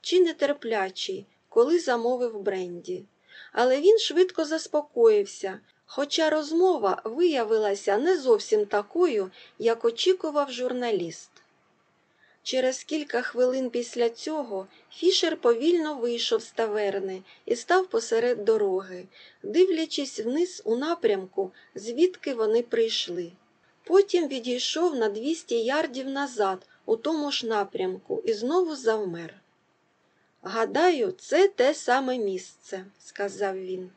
чи нетерплячий, коли замовив бренді. Але він швидко заспокоївся, хоча розмова виявилася не зовсім такою, як очікував журналіст. Через кілька хвилин після цього Фішер повільно вийшов з таверни і став посеред дороги, дивлячись вниз у напрямку, звідки вони прийшли. Потім відійшов на 200 ярдів назад у тому ж напрямку і знову завмер. Гадаю, це те саме місце, сказав він.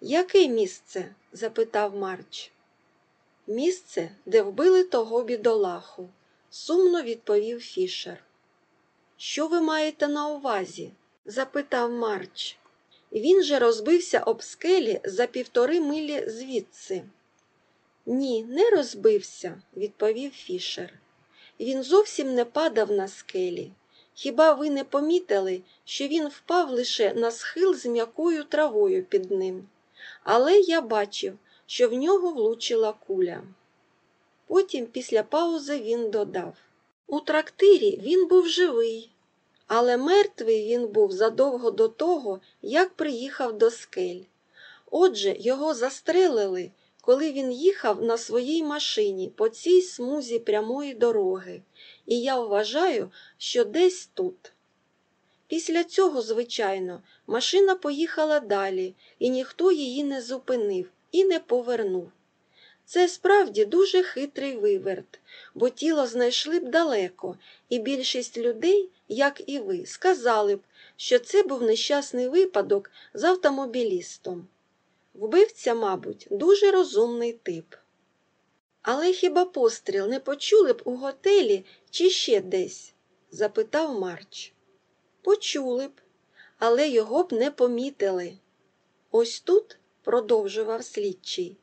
Яке місце? запитав Марч. Місце, де вбили того бідолаху, сумно відповів Фішер. Що ви маєте на увазі? запитав Марч. Він же розбився об скелі за півтори милі звідси. Ні, не розбився, відповів Фішер. Він зовсім не падав на скелі. Хіба ви не помітили, що він впав лише на схил з м'якою травою під ним? Але я бачив, що в нього влучила куля. Потім, після паузи, він додав У трактирі він був живий, але мертвий він був задовго до того, як приїхав до скель. Отже, його застрелили, коли він їхав на своїй машині по цій смузі прямої дороги, і я вважаю, що десь тут. Після цього, звичайно, машина поїхала далі, і ніхто її не зупинив і не повернув. Це справді дуже хитрий виверт, бо тіло знайшли б далеко, і більшість людей, як і ви, сказали б, що це був нещасний випадок з автомобілістом. Вбивця, мабуть, дуже розумний тип. Але хіба постріл не почули б у готелі чи ще десь? запитав Марч. Почули б, але його б не помітили. Ось тут, продовжував слідчий,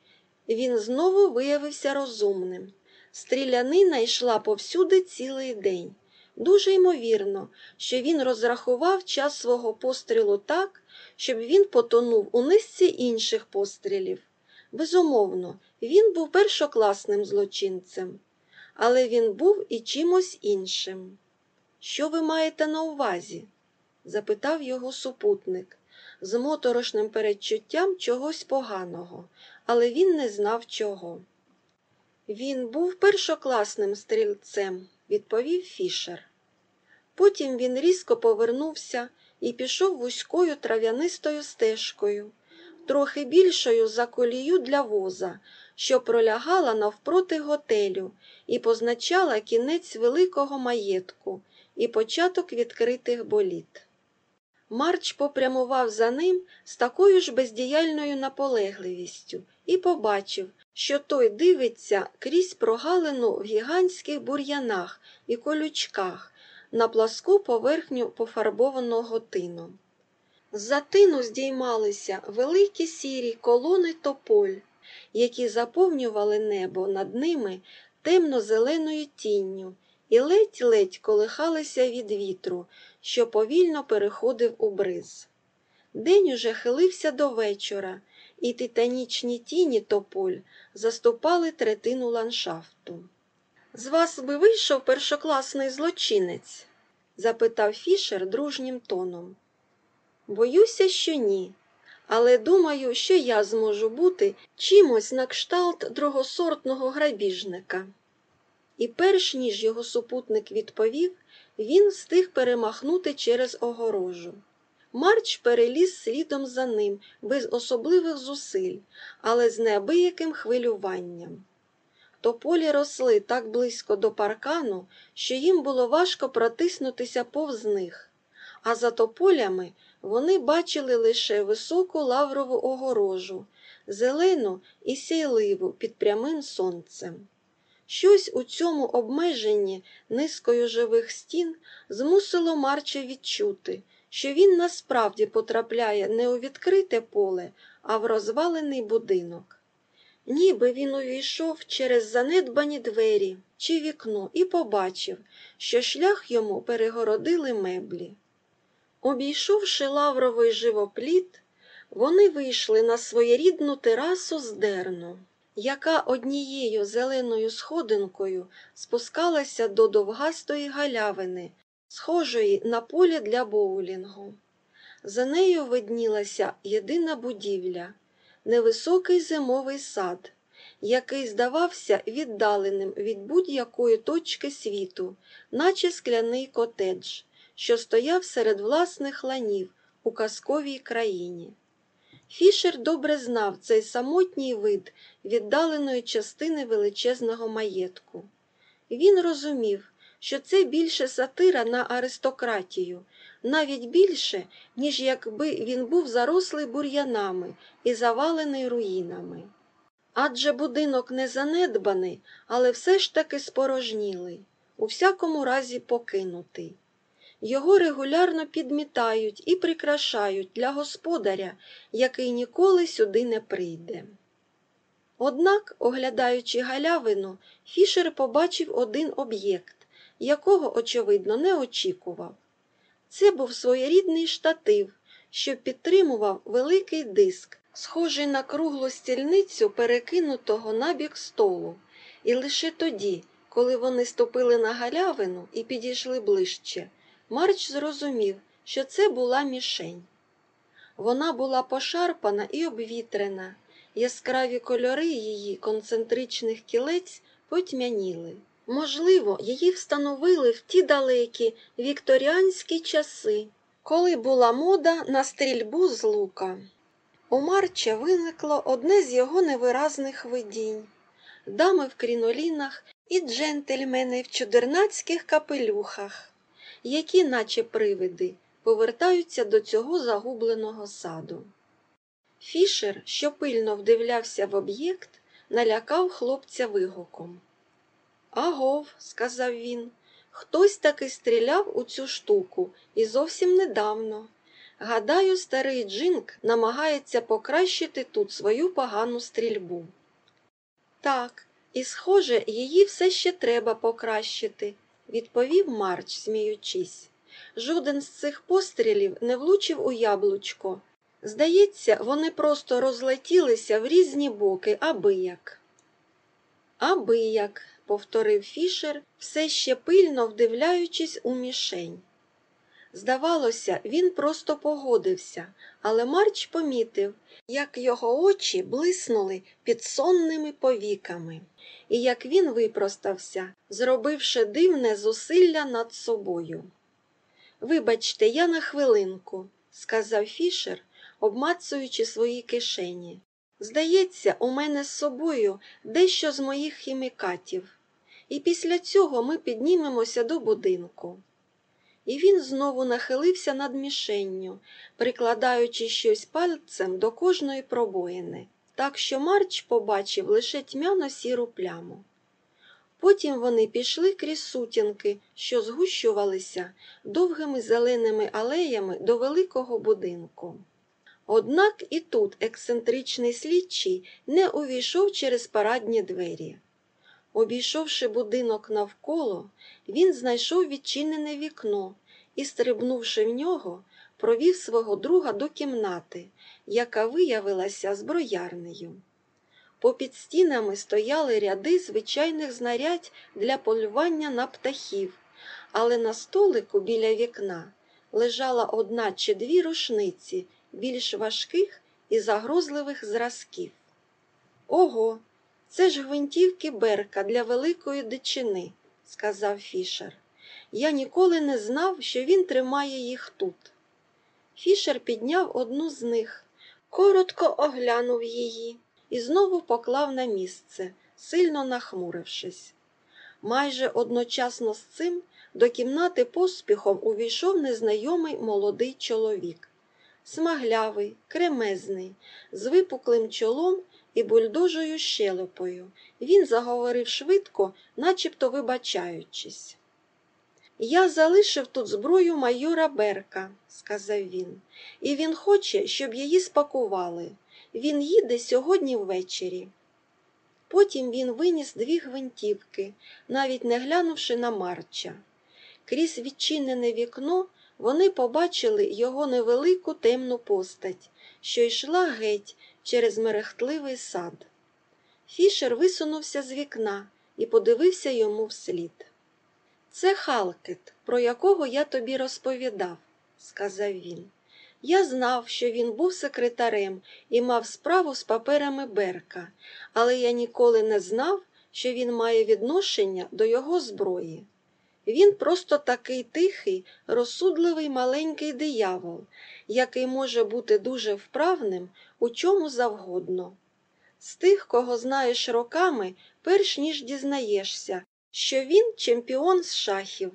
він знову виявився розумним. Стрілянина йшла повсюди цілий день. Дуже ймовірно, що він розрахував час свого пострілу так, щоб він потонув у низці інших пострілів. Безумовно, він був першокласним злочинцем, але він був і чимось іншим. Що ви маєте на увазі? запитав його супутник з моторошним передчуттям чогось поганого, але він не знав чого. Він був першокласним стрільцем, відповів Фішер. Потім він різко повернувся і пішов вузькою трав'янистою стежкою, трохи більшою за колію для воза, що пролягала навпроти готелю і позначала кінець великого маєтку і початок відкритих боліт. Марч попрямував за ним з такою ж бездіяльною наполегливістю і побачив, що той дивиться крізь прогалину в гігантських бур'янах і колючках на пласку поверхню пофарбованого тину. З-за тину здіймалися великі сірі колони тополь, які заповнювали небо над ними темно-зеленою тінню і ледь-ледь колихалися від вітру, що повільно переходив у бриз. День уже хилився до вечора, і титанічні тіні тополь заступали третину ландшафту. З вас би вийшов першокласний злочинець? запитав Фішер дружнім тоном. Боюся, що ні, але думаю, що я зможу бути чимось на кшталт другосортного грабіжника. І перш ніж його супутник відповів, він встиг перемахнути через огорожу. Марч переліз слідом за ним без особливих зусиль, але з неабияким хвилюванням. Тополі росли так близько до паркану, що їм було важко протиснутися повз них, а за тополями вони бачили лише високу лаврову огорожу, зелену і сяйливу під прямим сонцем. Щось у цьому обмеженні низкою живих стін змусило Марча відчути, що він насправді потрапляє не у відкрите поле, а в розвалений будинок. Ніби він увійшов через занедбані двері чи вікно і побачив, що шлях йому перегородили меблі. Обійшовши лавровий живопліт, вони вийшли на своєрідну терасу з дерну, яка однією зеленою сходинкою спускалася до довгастої галявини схожої на поле для боулінгу. За нею виднілася єдина будівля, невисокий зимовий сад, який здавався віддаленим від будь-якої точки світу, наче скляний котедж, що стояв серед власних ланів у казковій країні. Фішер добре знав цей самотній вид віддаленої частини величезного маєтку. Він розумів, що це більше сатира на аристократію, навіть більше, ніж якби він був зарослий бур'янами і завалений руїнами. Адже будинок не занедбаний, але все ж таки спорожнілий, у всякому разі покинутий. Його регулярно підмітають і прикрашають для господаря, який ніколи сюди не прийде. Однак, оглядаючи галявину, Фішер побачив один об'єкт, якого, очевидно, не очікував. Це був своєрідний штатив, що підтримував великий диск, схожий на круглу стільницю перекинутого набік столу, і лише тоді, коли вони ступили на галявину і підійшли ближче, Марч зрозумів, що це була мішень. Вона була пошарпана і обвітрена, яскраві кольори її концентричних кілець потьмяніли. Можливо, її встановили в ті далекі вікторіанські часи, коли була мода на стрільбу з лука. У Марча виникло одне з його невиразних видінь дами в крінолінах і джентльмени в чудернацьких капелюхах, які, наче привиди, повертаються до цього загубленого саду. Фішер, що пильно вдивлявся в об'єкт, налякав хлопця вигуком. Агов, сказав він, хтось таки стріляв у цю штуку і зовсім недавно. Гадаю, старий Джинк намагається покращити тут свою погану стрільбу. Так, і, схоже, її все ще треба покращити, відповів Марч, сміючись. Жоден з цих пострілів не влучив у яблучко. Здається, вони просто розлетілися в різні боки, аби як. Повторив Фішер, все ще пильно вдивляючись у мішень. Здавалося, він просто погодився, але Марч помітив, як його очі блиснули під сонними повіками, і як він випростався, зробивши дивне зусилля над собою. Вибачте, я на хвилинку, сказав Фішер, обмацуючи свої кишені. Здається, у мене з собою дещо з моїх хімікатів, і після цього ми піднімемося до будинку. І він знову нахилився над мішенню, прикладаючи щось пальцем до кожної пробоїни, так що Марч побачив лише тьмяно сіру пляму. Потім вони пішли крізь сутінки, що згущувалися довгими зеленими алеями до великого будинку. Однак і тут ексцентричний слідчий не увійшов через парадні двері. Обійшовши будинок навколо, він знайшов відчинене вікно і, стрибнувши в нього, провів свого друга до кімнати, яка виявилася зброярнею. Попід стінами стояли ряди звичайних знарядь для полювання на птахів, але на столику біля вікна лежала одна чи дві рушниці більш важких і загрозливих зразків. Ого, це ж гвинтівки Берка для великої дичини, сказав Фішер. Я ніколи не знав, що він тримає їх тут. Фішер підняв одну з них, коротко оглянув її і знову поклав на місце, сильно нахмурившись. Майже одночасно з цим до кімнати поспіхом увійшов незнайомий молодий чоловік. Смаглявий, кремезний, з випуклим чолом і бульдожою щелепою. Він заговорив швидко, начебто вибачаючись. Я залишив тут зброю майора Берка, сказав він, і він хоче, щоб її спакували. Він їде сьогодні ввечері. Потім він виніс дві гвинтівки, навіть не глянувши на Марча. Крізь відчинене вікно вони побачили його невелику темну постать, що йшла геть через мерехтливий сад. Фішер висунувся з вікна і подивився йому вслід. Це Халкет, про якого я тобі розповідав, сказав він. Я знав, що він був секретарем і мав справу з паперами Берка, але я ніколи не знав, що він має відношення до його зброї. Він просто такий тихий, розсудливий маленький диявол, який може бути дуже вправним у чому завгодно. З тих, кого знаєш роками, перш ніж дізнаєшся, що він чемпіон з шахів.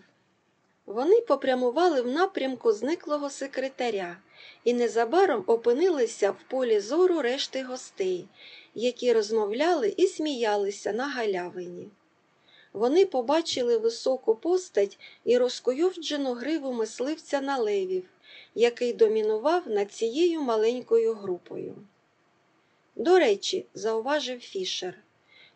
Вони попрямували в напрямку зниклого секретаря і незабаром опинилися в полі зору решти гостей, які розмовляли і сміялися на галявині. Вони побачили високу постать і розкуйовджену гриву мисливця на левів, який домінував над цією маленькою групою. До речі, зауважив Фішер,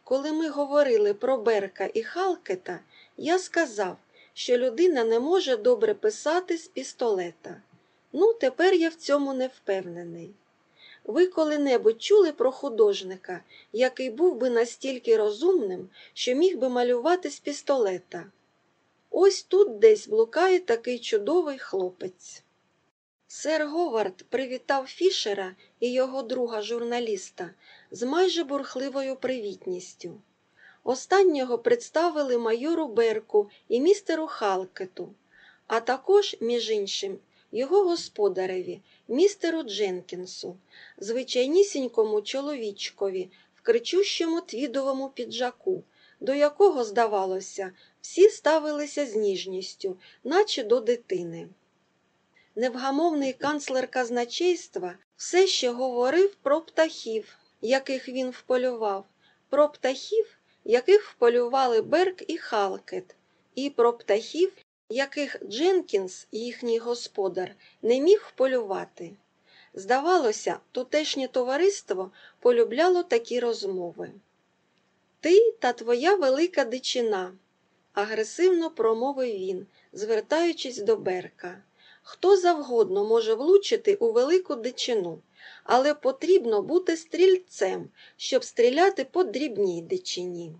коли ми говорили про Берка і Халкета, я сказав, що людина не може добре писати з пістолета. Ну, тепер я в цьому не впевнений. Ви коли-небудь чули про художника, який був би настільки розумним, що міг би малювати з пістолета? Ось тут десь блукає такий чудовий хлопець. Сер Говард привітав Фішера і його друга журналіста з майже бурхливою привітністю. Останнього представили майору Берку і містеру Халкету, а також, між іншим, його господареві, містеру Дженкінсу, звичайнісінькому чоловічкові в кричущому твідовому піджаку, до якого, здавалося, всі ставилися з ніжністю, наче до дитини. Невгамовний канцлер казначейства все ще говорив про птахів, яких він вполював, про птахів, яких вполювали Берк і Халкет, і про птахів, яких Дженкінс, їхній господар, не міг вполювати. Здавалося, тутешнє товариство полюбляло такі розмови. Ти та твоя велика дичина, агресивно промовив він, звертаючись до Берка. Хто завгодно може влучити у велику дичину, але потрібно бути стрільцем, щоб стріляти по дрібній дичині.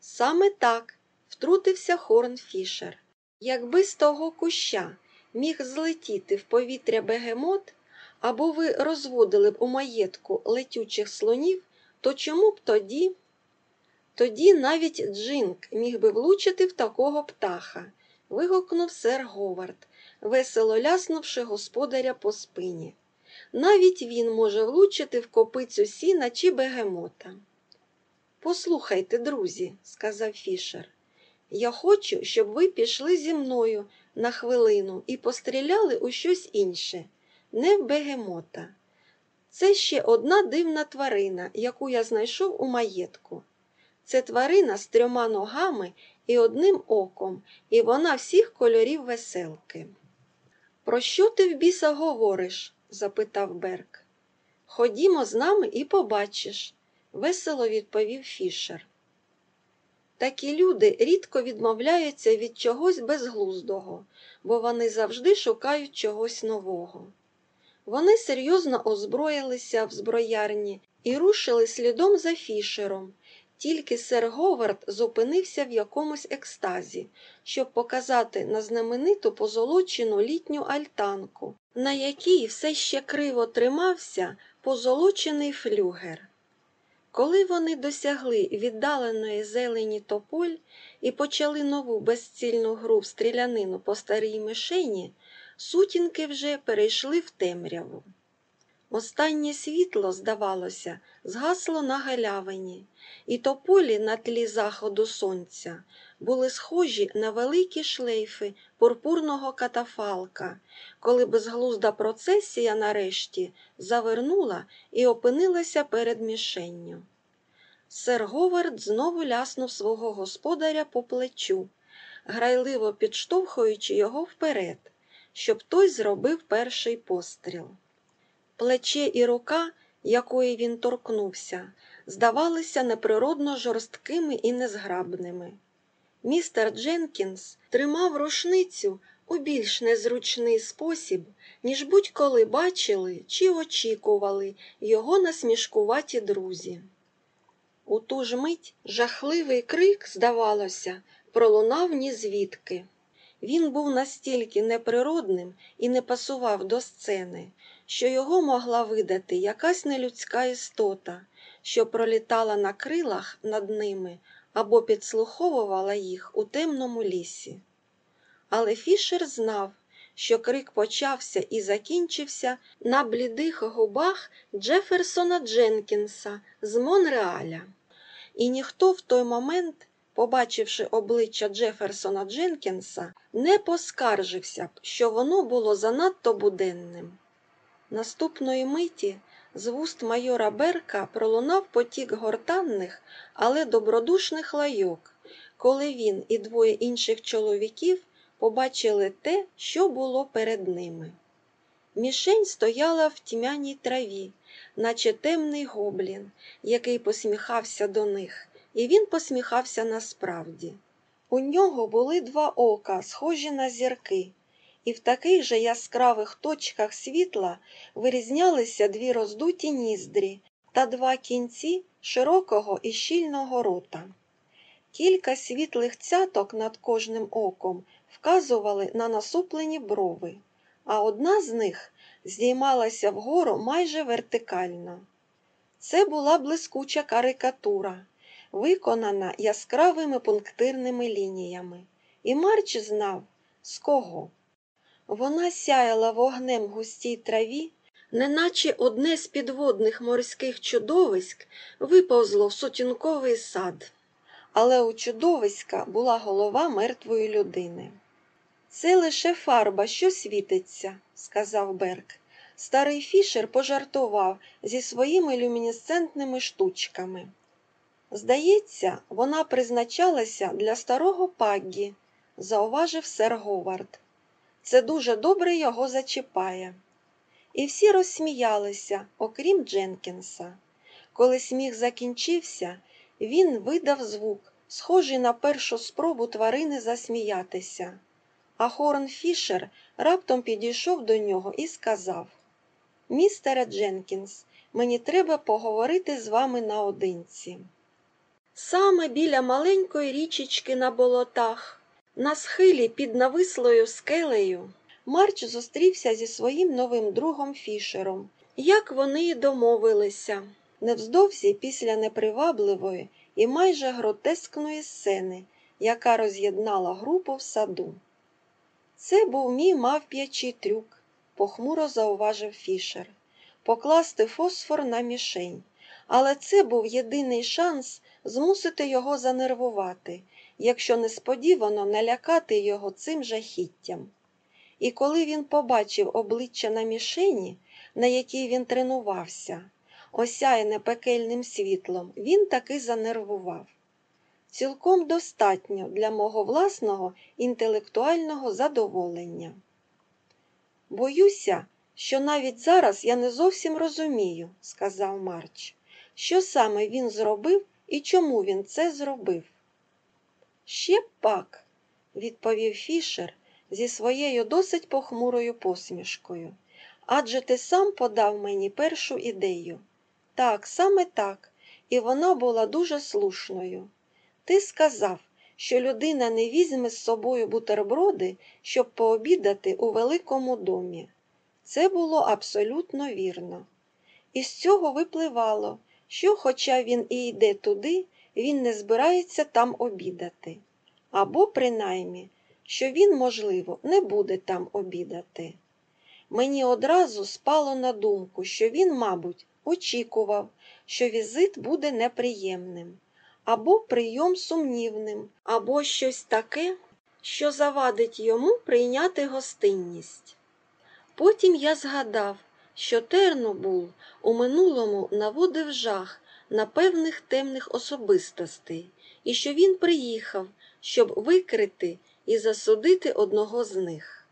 Саме так втрутився Хорн Фішер. Якби з того куща міг злетіти в повітря бегемот, або ви розводили б у маєтку летючих слонів, то чому б тоді? Тоді навіть Джинк міг би влучити в такого птаха, вигукнув сер Говард, весело ляснувши господаря по спині. Навіть він може влучити в копицю сіна чи бегемота. Послухайте, друзі, сказав Фішер, я хочу, щоб ви пішли зі мною на хвилину і постріляли у щось інше, не в бегемота. Це ще одна дивна тварина, яку я знайшов у маєтку. Це тварина з трьома ногами і одним оком, і вона всіх кольорів веселки. Про що ти в біса говориш? запитав Берк. Ходімо з нами і побачиш, весело відповів Фішер. Такі люди рідко відмовляються від чогось безглуздого, бо вони завжди шукають чогось нового. Вони серйозно озброїлися в зброярні і рушили слідом за Фішером, тільки сер Говард зупинився в якомусь екстазі, щоб показати на знамениту позолочену літню альтанку, на якій все ще криво тримався позолочений флюгер. Коли вони досягли віддаленої зелені тополь і почали нову безцільну гру в стрілянину по старій мишені, сутінки вже перейшли в темряву. Останнє світло, здавалося, згасло на галявині, і тополі на тлі заходу сонця були схожі на великі шлейфи пурпурного катафалка, коли безглузда процесія нарешті завернула і опинилася перед мішенню. Сер Говард знову ляснув свого господаря по плечу, грайливо підштовхуючи його вперед, щоб той зробив перший постріл. Плече і рука, якої він торкнувся, здавалися неприродно жорсткими і незграбними. Містер Дженкінс тримав рушницю у більш незручний спосіб, ніж будь-коли бачили чи очікували його насмішкуваті друзі. У ту ж мить жахливий крик, здавалося, пролунав ні звідки. Він був настільки неприродним і не пасував до сцени, що його могла видати якась нелюдська істота, що пролітала на крилах над ними або підслуховувала їх у темному лісі. Але Фішер знав, що крик почався і закінчився на блідих губах Джеферсона Дженкінса з Монреаля. І ніхто в той момент, побачивши обличчя Джеферсона Дженкінса, не поскаржився б, що воно було занадто буденним. Наступної миті з вуст майора Берка пролунав потік гортанних, але добродушних лайок, коли він і двоє інших чоловіків побачили те, що було перед ними. Мішень стояла в тьмяній траві, наче темний гоблін, який посміхався до них, і він посміхався насправді. У нього були два ока, схожі на зірки, і в таких же яскравих точках світла вирізнялися дві роздуті ніздрі та два кінці широкого і щільного рота. Кілька світлих цяток над кожним оком вказували на насуплені брови, а одна з них здіймалася вгору майже вертикально. Це була блискуча карикатура, виконана яскравими пунктирними лініями, і Марч знав, з кого. Вона сяяла вогнем густій траві, неначе одне з підводних морських чудовиськ виповзло в сутінковий сад. Але у чудовиська була голова мертвої людини. Це лише фарба, що світиться, сказав Берк. Старий Фішер пожартував зі своїми люмінесцентними штучками. Здається, вона призначалася для старого Паггі, зауважив сер Говард. Це дуже добре його зачіпає. І всі розсміялися, окрім Дженкінса. Коли сміх закінчився, він видав звук, схожий на першу спробу тварини засміятися. А Хорн Фішер раптом підійшов до нього і сказав Містере Дженкінс, мені треба поговорити з вами наодинці. Саме біля маленької річечки на болотах, на схилі під навислою скелею, Марч зустрівся зі своїм новим другом Фішером, як вони й домовилися, невздовзі після непривабливої і майже гротескної сцени, яка роз'єднала групу в саду. Це був мій мавп'ячий трюк, похмуро зауважив Фішер, покласти фосфор на мішень. Але це був єдиний шанс змусити його занервувати, якщо несподівано налякати його цим жахіттям. І коли він побачив обличчя на мішені, на якій він тренувався, осяяне пекельним світлом, він таки занервував. Цілком достатньо для мого власного інтелектуального задоволення. Боюся, що навіть зараз я не зовсім розумію, сказав Марч, що саме він зробив і чому він це зробив. Ще пак, відповів Фішер зі своєю досить похмурою посмішкою. Адже ти сам подав мені першу ідею. Так, саме так, і вона була дуже слушною. Ти сказав, що людина не візьме з собою бутерброди, щоб пообідати у великому домі. Це було абсолютно вірно. Із цього випливало, що, хоча він і йде туди, він не збирається там обідати. Або, принаймні, що він, можливо, не буде там обідати. Мені одразу спало на думку, що він, мабуть, очікував, що візит буде неприємним, або прийом сумнівним, або щось таке, що завадить йому прийняти гостинність. Потім я згадав, що Тернобул у минулому наводив жах на певних темних особистостей, і що він приїхав, щоб викрити і засудити одного з них.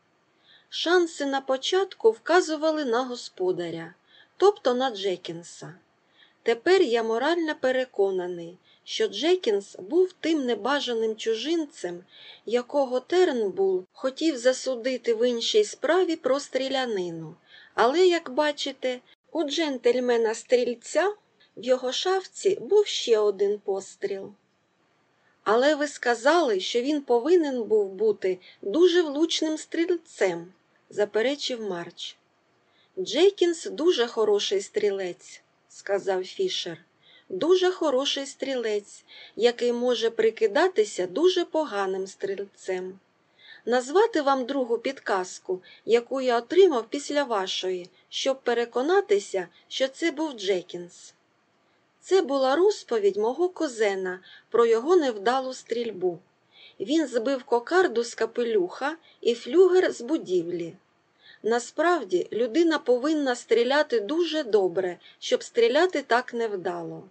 Шанси на початку вказували на господаря, тобто на Джекінса. Тепер я морально переконаний, що Джекінс був тим небажаним чужинцем, якого Тернбул хотів засудити в іншій справі про стрілянину. Але, як бачите, у джентльмена стрільця в його шафці був ще один постріл. Але ви сказали, що він повинен був бути дуже влучним стрільцем, заперечив Марч. Джейкінс дуже хороший стрілець, сказав Фішер. Дуже хороший стрілець, який може прикидатися дуже поганим стрільцем. Назвати вам другу підказку, яку я отримав після вашої, щоб переконатися, що це був Джекінс. Це була розповідь мого козена про його невдалу стрільбу. Він збив кокарду з капелюха і флюгер з будівлі. Насправді, людина повинна стріляти дуже добре, щоб стріляти так невдало.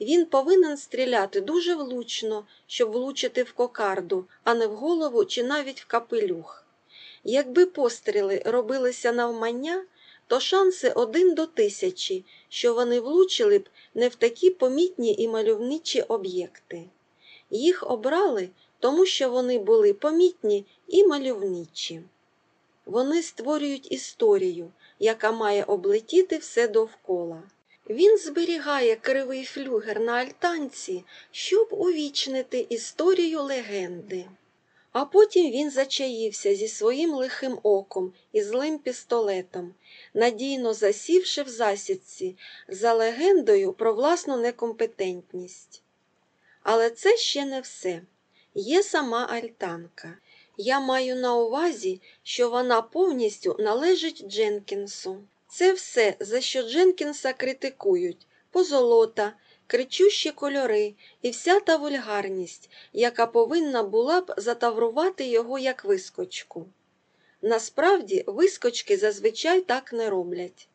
Він повинен стріляти дуже влучно, щоб влучити в кокарду, а не в голову чи навіть в капелюх. Якби постріли робилися навмання, то шанси один до тисячі, що вони влучили б не в такі помітні і мальовничі об'єкти. Їх обрали, тому що вони були помітні і мальовничі. Вони створюють історію, яка має облетіти все довкола. Він зберігає кривий флюгер на альтанці, щоб увічнити історію легенди. А потім він зачаївся зі своїм лихим оком і злим пістолетом, надійно засівши в засідці за легендою про власну некомпетентність. Але це ще не все. Є сама альтанка. Я маю на увазі, що вона повністю належить Дженкінсу. Це все, за що Дженкінса критикують позолота, кричущі кольори і вся та вульгарність, яка повинна була б затаврувати його як вискочку. Насправді, вискочки зазвичай так не роблять.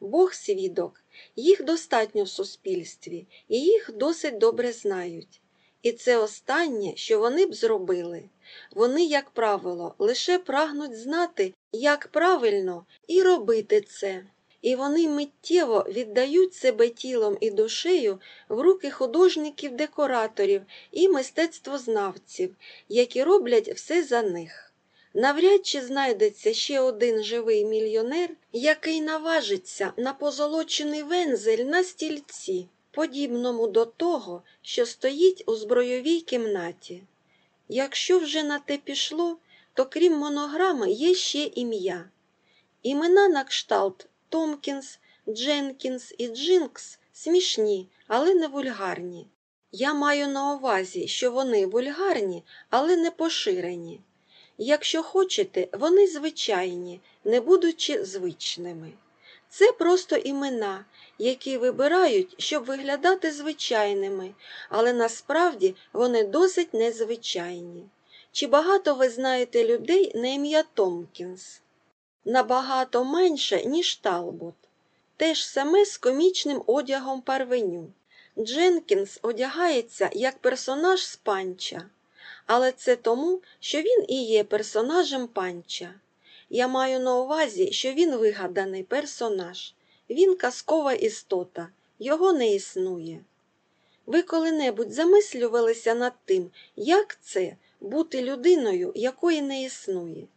Бог свідок, їх достатньо в суспільстві, і їх досить добре знають. І це останнє, що вони б зробили. Вони, як правило, лише прагнуть знати, як правильно і робити це. І вони миттєво віддають себе тілом і душею в руки художників-декораторів і мистецтвознавців, які роблять все за них. Навряд чи знайдеться ще один живий мільйонер, який наважиться на позолочений вензель на стільці, подібному до того, що стоїть у збройовій кімнаті. Якщо вже на те пішло, то крім монограми є ще ім'я. Імена на кшталт Томкінс, Дженкінс і Джинкс смішні, але не вульгарні. Я маю на увазі, що вони вульгарні, але не поширені. Якщо хочете, вони звичайні, не будучи звичними. Це просто імена, які вибирають, щоб виглядати звичайними, але насправді вони досить незвичайні. Чи багато ви знаєте людей на ім'я Томкінс? Набагато менше, ніж Талбот. Те ж саме з комічним одягом парвеню. Дженкінс одягається як персонаж з панча, але це тому, що він і є персонажем панча. Я маю на увазі, що він вигаданий персонаж, він казкова істота, його не існує. Ви коли-небудь замислювалися над тим, як це бути людиною, якої не існує.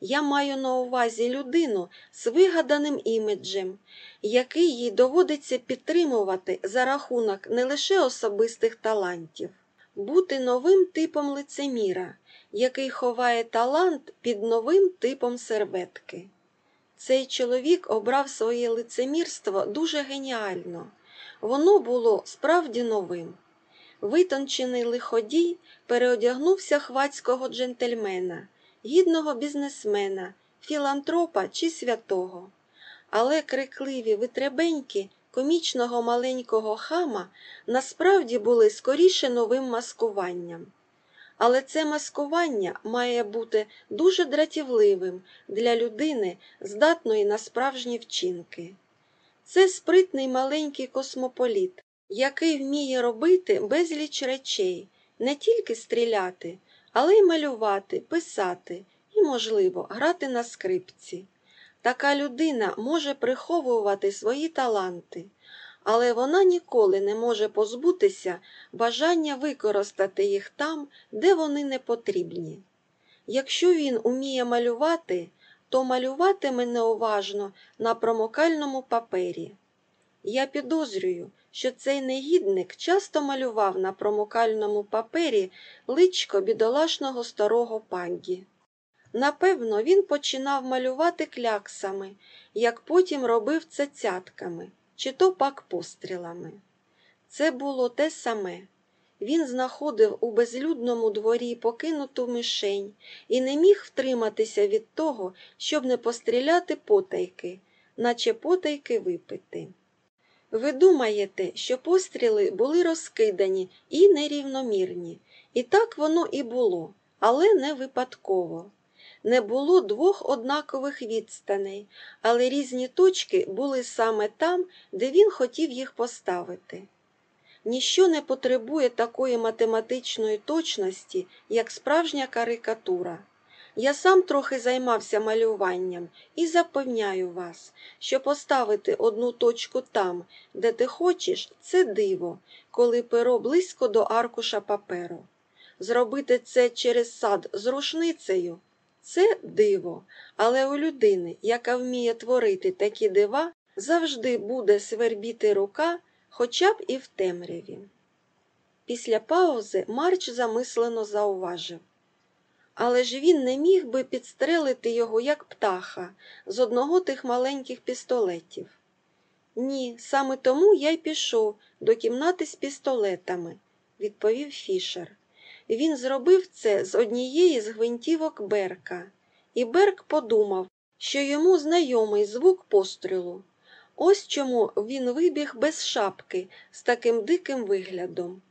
Я маю на увазі людину з вигаданим іміджем, який їй доводиться підтримувати за рахунок не лише особистих талантів, бути новим типом лицеміра, який ховає талант під новим типом серветки. Цей чоловік обрав своє лицемірство дуже геніально. Воно було справді новим. Витончений лиходій переодягнувся хвацького джентльмена, гідного бізнесмена, філантропа чи святого. Але крикливі витребеньки комічного маленького хама насправді були скоріше новим маскуванням. Але це маскування має бути дуже дратівливим для людини, здатної на справжні вчинки. Це спритний маленький космополіт, який вміє робити безліч речей, не тільки стріляти, але й малювати, писати і, можливо, грати на скрипці. Така людина може приховувати свої таланти, але вона ніколи не може позбутися бажання використати їх там, де вони не потрібні. Якщо він уміє малювати, то малюватиме неуважно на промокальному папері. Я підозрюю, що цей негідник часто малював на промокальному папері личко бідолашного старого пангі. Напевно, він починав малювати кляксами, як потім робив це цятками, чи то пак пострілами. Це було те саме. Він знаходив у безлюдному дворі покинуту мишень і не міг втриматися від того, щоб не постріляти потайки, наче потайки випити. Ви думаєте, що постріли були розкидані і нерівномірні, і так воно і було, але не випадково. Не було двох однакових відстаней, але різні точки були саме там, де він хотів їх поставити. Ніщо не потребує такої математичної точності, як справжня карикатура. Я сам трохи займався малюванням і запевняю вас, що поставити одну точку там, де ти хочеш, це диво, коли перо близько до аркуша паперу. Зробити це через сад з рушницею це диво, але у людини, яка вміє творити такі дива, завжди буде свербіти рука хоча б і в темряві. Після паузи Марч замислено зауважив. Але ж він не міг би підстрелити його, як птаха, з одного тих маленьких пістолетів. Ні, саме тому я й пішов до кімнати з пістолетами, відповів Фішер. Він зробив це з однієї з гвинтівок Берка, і Берк подумав, що йому знайомий звук пострілу. Ось чому він вибіг без шапки з таким диким виглядом.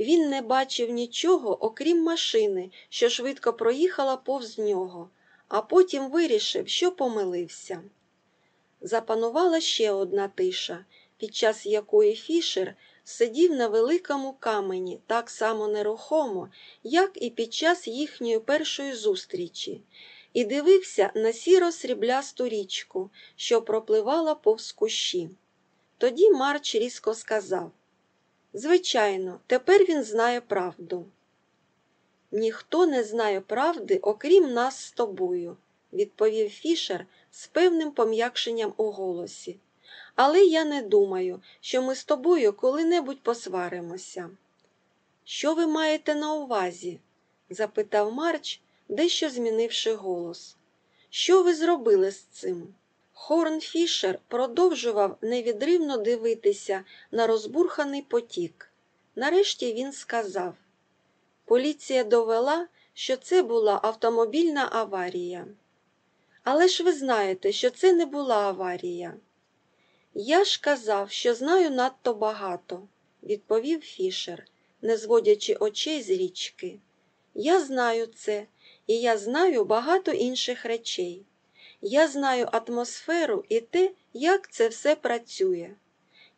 Він не бачив нічого, окрім машини, що швидко проїхала повз нього, а потім вирішив, що помилився. Запанувала ще одна тиша, під час якої Фішер сидів на великому камені так само нерухомо, як і під час їхньої першої зустрічі, і дивився на сіро сріблясту річку, що пропливала повз кущі. Тоді Марч різко сказав Звичайно, тепер він знає правду. Ніхто не знає правди, окрім нас з тобою, відповів Фішер з певним пом'якшенням у голосі. Але я не думаю, що ми з тобою коли-небудь посваримося. Що ви маєте на увазі? запитав Марч, дещо змінивши голос. Що ви зробили з цим? Хорн Фішер продовжував невідривно дивитися на розбурханий потік. Нарешті він сказав: Поліція довела, що це була автомобільна аварія. Але ж ви знаєте, що це не була аварія. Я ж казав, що знаю надто багато, відповів Фішер, не зводячи очей з річки. Я знаю це, і я знаю багато інших речей. Я знаю атмосферу і те, як це все працює.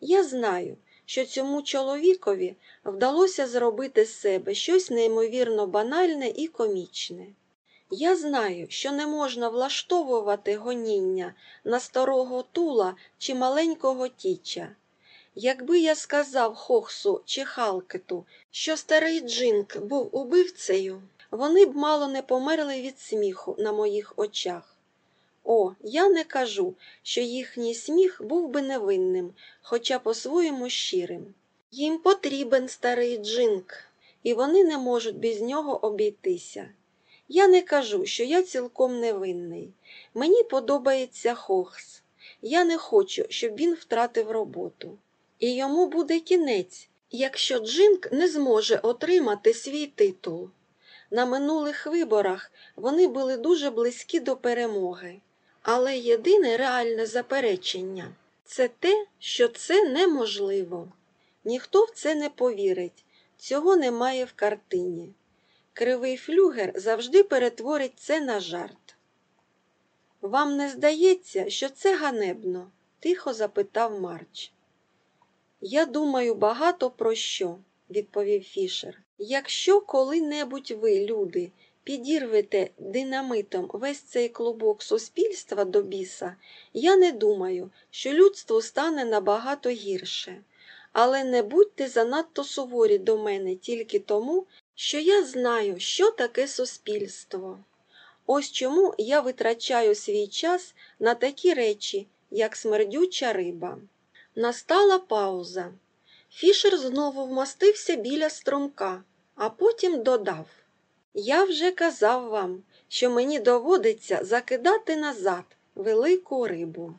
Я знаю, що цьому чоловікові вдалося зробити з себе щось неймовірно банальне і комічне. Я знаю, що не можна влаштовувати гоніння на старого тула чи маленького тіча. Якби я сказав Хохсу чи Халкету, що старий Джинк був убивцею, вони б мало не померли від сміху на моїх очах. О, я не кажу, що їхній сміх був би невинним, хоча по-своєму щирим. Їм потрібен старий Джинк, і вони не можуть без нього обійтися. Я не кажу, що я цілком невинний. Мені подобається Хохс. Я не хочу, щоб він втратив роботу. І йому буде кінець, якщо Джинк не зможе отримати свій титул. На минулих виборах вони були дуже близькі до перемоги. Але єдине реальне заперечення це те, що це неможливо. Ніхто в це не повірить, цього немає в картині. Кривий флюгер завжди перетворить це на жарт. Вам не здається, що це ганебно? тихо запитав Марч. Я думаю багато про що, відповів Фішер. Якщо коли-небудь ви, люди, підірвете динамитом весь цей клубок суспільства до біса, я не думаю, що людству стане набагато гірше. Але не будьте занадто суворі до мене тільки тому, що я знаю, що таке суспільство. Ось чому я витрачаю свій час на такі речі, як смердюча риба. Настала пауза. Фішер знову вмостився біля струмка, а потім додав Я вже казав вам, що мені доводиться закидати назад велику рибу.